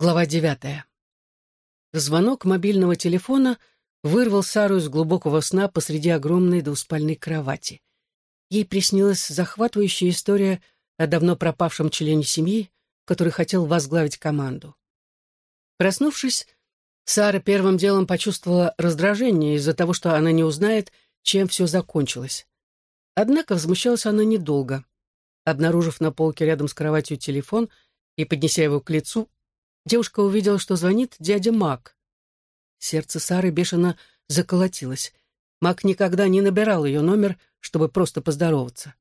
Глава девятая. Звонок мобильного телефона вырвал Сару из глубокого сна посреди огромной двуспальной кровати. Ей приснилась захватывающая история о давно пропавшем члене семьи, который хотел возглавить команду. Проснувшись, Сара первым делом почувствовала раздражение из-за того, что она не узнает, чем все закончилось. Однако возмущалась она недолго. Обнаружив на полке рядом с кроватью телефон и поднеся его к лицу, девушка увидела, что звонит дядя Мак. Сердце Сары бешено заколотилось. Мак никогда не набирал ее номер, чтобы просто поздороваться.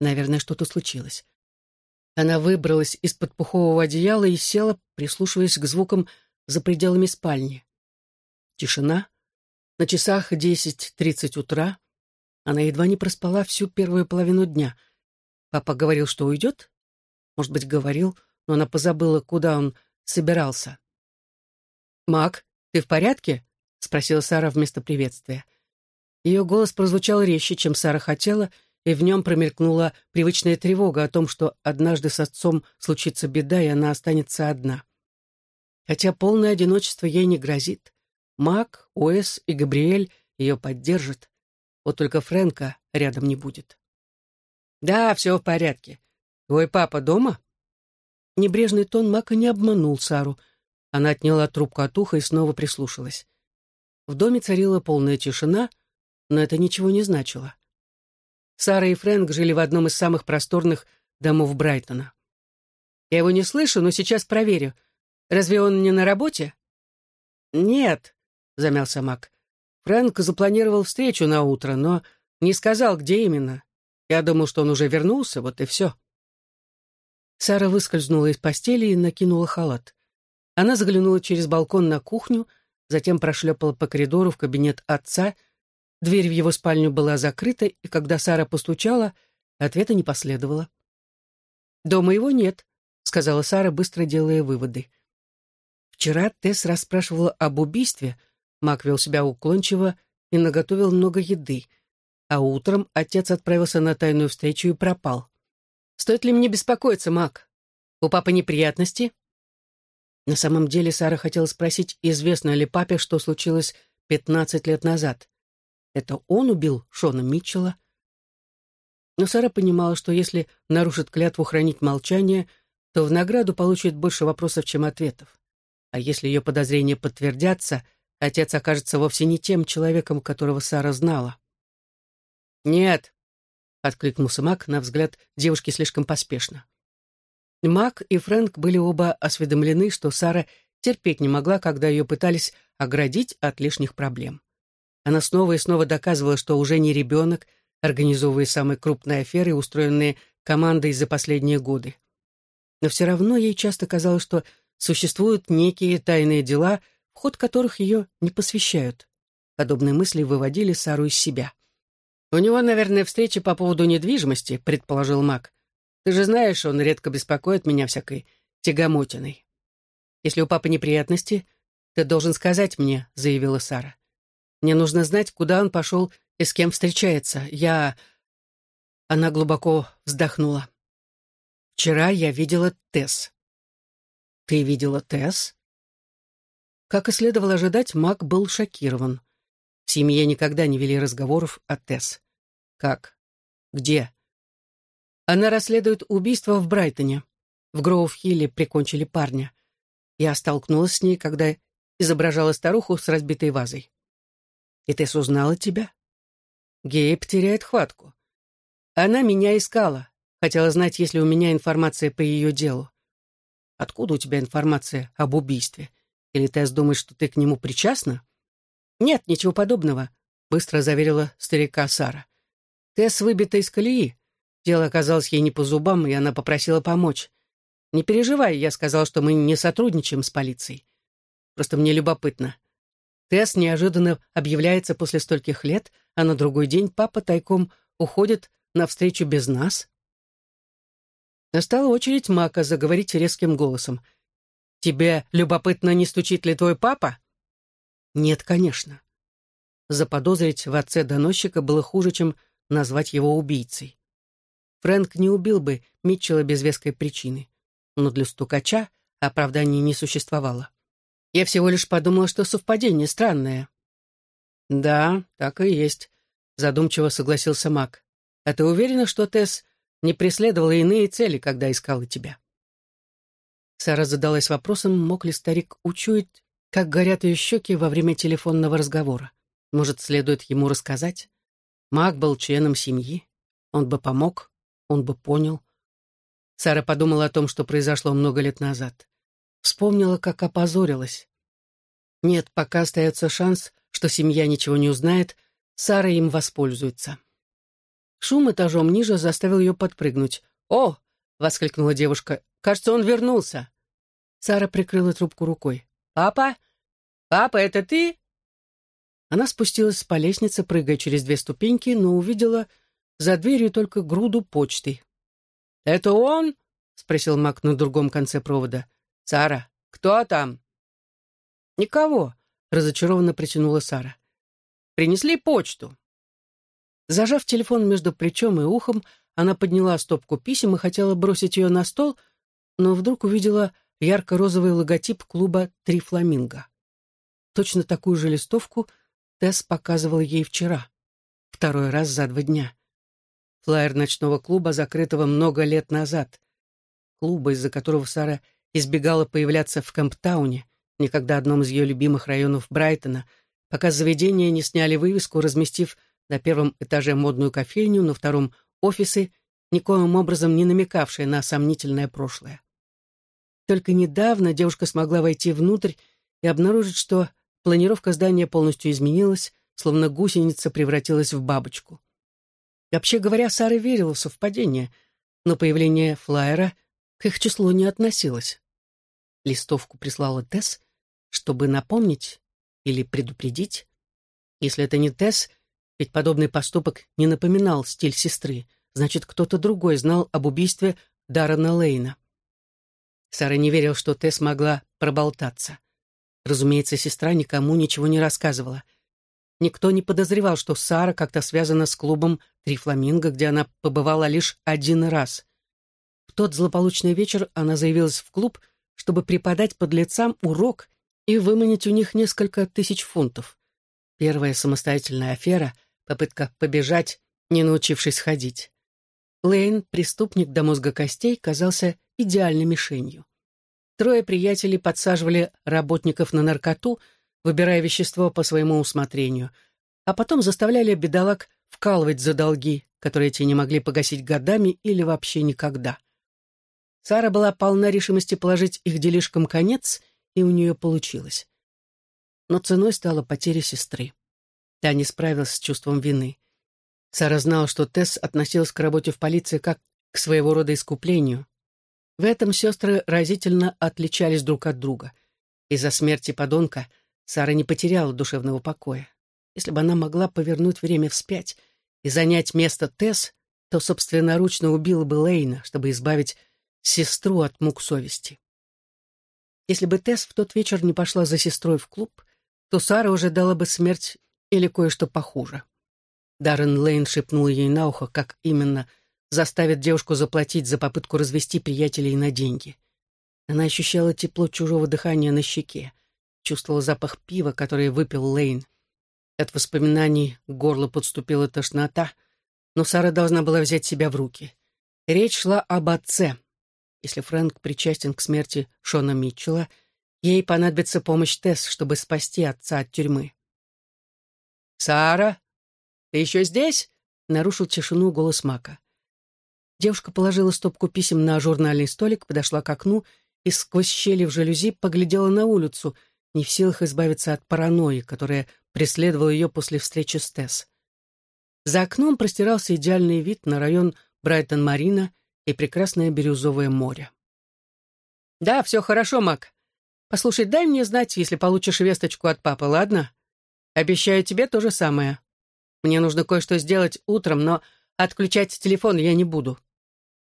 Наверное, что-то случилось. Она выбралась из-под пухового одеяла и села, прислушиваясь к звукам за пределами спальни. Тишина. На часах десять тридцать утра. Она едва не проспала всю первую половину дня. Папа говорил, что уйдет? Может быть, говорил, но она позабыла, куда он собирался. «Мак, ты в порядке?» — спросила Сара вместо приветствия. Ее голос прозвучал резче, чем Сара хотела, и в нем промелькнула привычная тревога о том, что однажды с отцом случится беда, и она останется одна. Хотя полное одиночество ей не грозит. Мак, Оэс и Габриэль ее поддержат. Вот только Фрэнка рядом не будет. «Да, все в порядке. Твой папа дома?» Небрежный тон Мака не обманул Сару. Она отняла трубку от уха и снова прислушалась. В доме царила полная тишина, но это ничего не значило. Сара и Фрэнк жили в одном из самых просторных домов Брайтона. «Я его не слышу, но сейчас проверю. Разве он не на работе?» «Нет», — замялся Мак. Фрэнк запланировал встречу на утро, но не сказал, где именно. Я думал, что он уже вернулся, вот и все. Сара выскользнула из постели и накинула халат. Она заглянула через балкон на кухню, затем прошлепала по коридору в кабинет отца. Дверь в его спальню была закрыта, и когда Сара постучала, ответа не последовало. «Дома его нет», — сказала Сара, быстро делая выводы. Вчера Тесс расспрашивала об убийстве, Мак вел себя уклончиво и наготовил много еды, а утром отец отправился на тайную встречу и пропал. Стоит ли мне беспокоиться, Мак? У папы неприятности?» На самом деле Сара хотела спросить, известно ли папе, что случилось пятнадцать лет назад. Это он убил Шона Митчелла? Но Сара понимала, что если нарушит клятву хранить молчание, то в награду получит больше вопросов, чем ответов. А если ее подозрения подтвердятся, отец окажется вовсе не тем человеком, которого Сара знала. «Нет, — откликнулся Мак, на взгляд девушки слишком поспешно. Мак и Фрэнк были оба осведомлены, что Сара терпеть не могла, когда ее пытались оградить от лишних проблем. Она снова и снова доказывала, что уже не ребенок, организовывая самые крупные аферы, устроенные командой за последние годы. Но все равно ей часто казалось, что существуют некие тайные дела, в ход которых ее не посвящают. Подобные мысли выводили Сару из себя. «У него, наверное, встреча по поводу недвижимости», — предположил Мак. «Ты же знаешь, он редко беспокоит меня всякой тягомотиной». «Если у папы неприятности, ты должен сказать мне», — заявила Сара. «Мне нужно знать, куда он пошел и с кем встречается. Я...» Она глубоко вздохнула. «Вчера я видела Тесс». «Ты видела Тесс?» Как и следовало ожидать, Мак был шокирован. В семье никогда не вели разговоров о Тесс. Как? Где? Она расследует убийство в Брайтоне. В Гроув-Хилле прикончили парня. Я столкнулась с ней, когда изображала старуху с разбитой вазой. И Тесс узнала тебя? Гейб теряет хватку. Она меня искала. Хотела знать, есть ли у меня информация по ее делу. Откуда у тебя информация об убийстве? Или Тесс думает, что ты к нему причастна? «Нет, ничего подобного», — быстро заверила старика Сара. «Тесс выбита из колеи. Дело оказалось ей не по зубам, и она попросила помочь. Не переживай, я сказал, что мы не сотрудничаем с полицией. Просто мне любопытно. Тесс неожиданно объявляется после стольких лет, а на другой день папа тайком уходит навстречу без нас». Настала очередь Мака заговорить резким голосом. «Тебе любопытно, не стучит ли твой папа?» Нет, конечно. Заподозрить в отце доносчика было хуже, чем назвать его убийцей. Фрэнк не убил бы Митчелла без веской причины. Но для стукача Оправданий не существовало. Я всего лишь подумала, что совпадение странное. «Да, так и есть», — задумчиво согласился Мак. «А ты уверена, что Тесс не преследовала иные цели, когда искала тебя?» Сара задалась вопросом, мог ли старик учуять, как горят ее щеки во время телефонного разговора. Может, следует ему рассказать? Мак был членом семьи. Он бы помог, он бы понял. Сара подумала о том, что произошло много лет назад. Вспомнила, как опозорилась. Нет, пока остается шанс, что семья ничего не узнает, Сара им воспользуется. Шум этажом ниже заставил ее подпрыгнуть. «О!» — воскликнула девушка. «Кажется, он вернулся». Сара прикрыла трубку рукой. «Папа? Папа, это ты?» Она спустилась по лестнице, прыгая через две ступеньки, но увидела за дверью только груду почты. «Это он?» — спросил Мак на другом конце провода. «Сара, кто там?» «Никого», — разочарованно протянула Сара. «Принесли почту». Зажав телефон между плечом и ухом, она подняла стопку писем и хотела бросить ее на стол, но вдруг увидела ярко-розовый логотип клуба «Три фламинго». Точно такую же листовку Тесс показывал ей вчера, второй раз за два дня. Флайер ночного клуба, закрытого много лет назад. Клуба, из-за которого Сара избегала появляться в Кэмптауне, никогда одном из ее любимых районов Брайтона, пока заведение не сняли вывеску, разместив на первом этаже модную кофейню, на втором — офисы, никоим образом не намекавшие на сомнительное прошлое. Только недавно девушка смогла войти внутрь и обнаружить, что планировка здания полностью изменилась, словно гусеница превратилась в бабочку. Вообще говоря, Сара верила в совпадение, но появление флайера к их числу не относилось. Листовку прислала Тесс, чтобы напомнить или предупредить. Если это не Тесс, ведь подобный поступок не напоминал стиль сестры, значит, кто-то другой знал об убийстве Даррена Лейна. Сара не верил, что Тесс могла проболтаться. Разумеется, сестра никому ничего не рассказывала. Никто не подозревал, что Сара как-то связана с клубом «Три фламинго», где она побывала лишь один раз. В тот злополучный вечер она заявилась в клуб — чтобы преподать подлецам урок и выманить у них несколько тысяч фунтов. Первая самостоятельная афера — попытка побежать, не научившись ходить. Лейн, преступник до мозга костей, казался идеальной мишенью. Трое приятелей подсаживали работников на наркоту, выбирая вещество по своему усмотрению, а потом заставляли бедолаг вкалывать за долги, которые те не могли погасить годами или вообще никогда. Сара была полна решимости положить их делишкам конец, и у нее получилось. Но ценой стала потеря сестры. Та не справилась с чувством вины. Сара знала, что Тесс относилась к работе в полиции как к своего рода искуплению. В этом сестры разительно отличались друг от друга. Из-за смерти подонка Сара не потеряла душевного покоя. Если бы она могла повернуть время вспять и занять место Тесс, то собственноручно убила бы Лейна, чтобы избавить сестру от мук совести. Если бы Тесс в тот вечер не пошла за сестрой в клуб, то Сара уже дала бы смерть или кое-что похуже. Даррен Лейн шепнул ей на ухо, как именно заставит девушку заплатить за попытку развести приятелей на деньги. Она ощущала тепло чужого дыхания на щеке, чувствовала запах пива, который выпил Лейн. От воспоминаний к горлу подступила тошнота, но Сара должна была взять себя в руки. Речь шла об отце, если Фрэнк причастен к смерти Шона Митчелла, ей понадобится помощь Тесс, чтобы спасти отца от тюрьмы. «Сара, ты еще здесь?» — нарушил тишину голос Мака. Девушка положила стопку писем на журнальный столик, подошла к окну и сквозь щели в жалюзи поглядела на улицу, не в силах избавиться от паранойи, которая преследовала ее после встречи с Тесс. За окном простирался идеальный вид на район Брайтон-Марина и прекрасное бирюзовое море. «Да, все хорошо, Мак. Послушай, дай мне знать, если получишь весточку от папы, ладно? Обещаю тебе то же самое. Мне нужно кое-что сделать утром, но отключать телефон я не буду.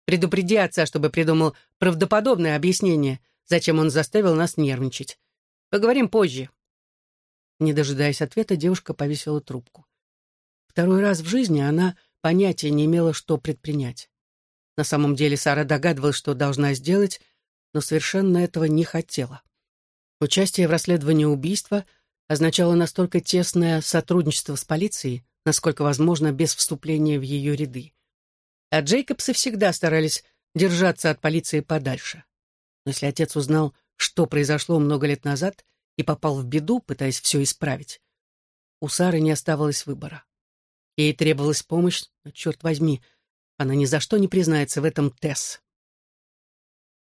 Предупреди отца, чтобы придумал правдоподобное объяснение, зачем он заставил нас нервничать. Поговорим позже». Не дожидаясь ответа, девушка повесила трубку. Второй раз в жизни она понятия не имела, что предпринять. На самом деле Сара догадывалась, что должна сделать, но совершенно этого не хотела. Участие в расследовании убийства означало настолько тесное сотрудничество с полицией, насколько возможно без вступления в ее ряды. А Джейкобсы всегда старались держаться от полиции подальше. Но если отец узнал, что произошло много лет назад, и попал в беду, пытаясь все исправить, у Сары не оставалось выбора. Ей требовалась помощь, но, черт возьми, она ни за что не признается в этом Тесс.